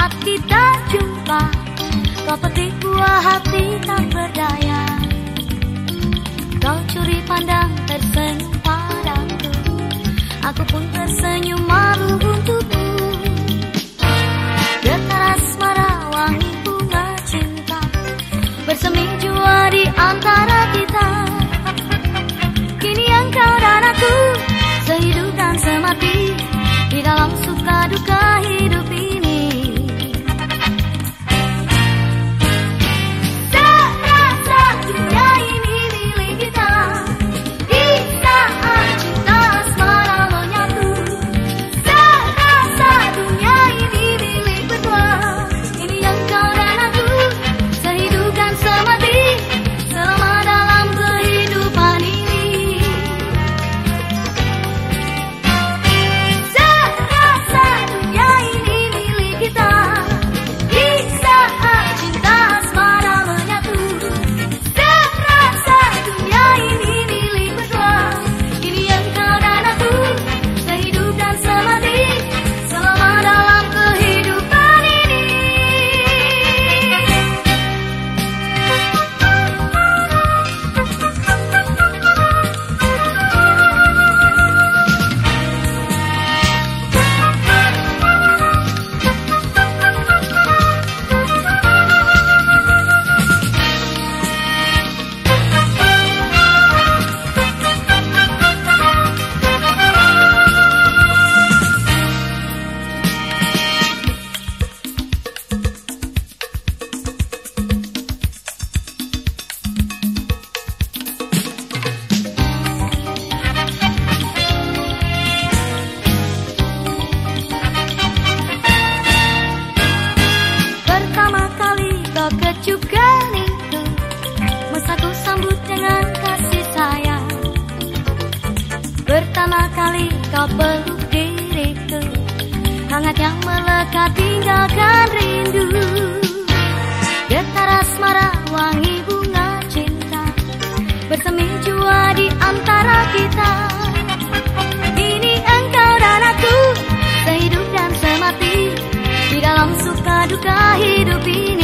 actitud. menyopeng diriku. Hangat yang melekat tinggalkan rindu. Getar asmara wangi bunga cinta. Bersemi jua di antara kita. Ini engkau dan aku Sehidup dan semati. Di dalam suka duka hidup ini.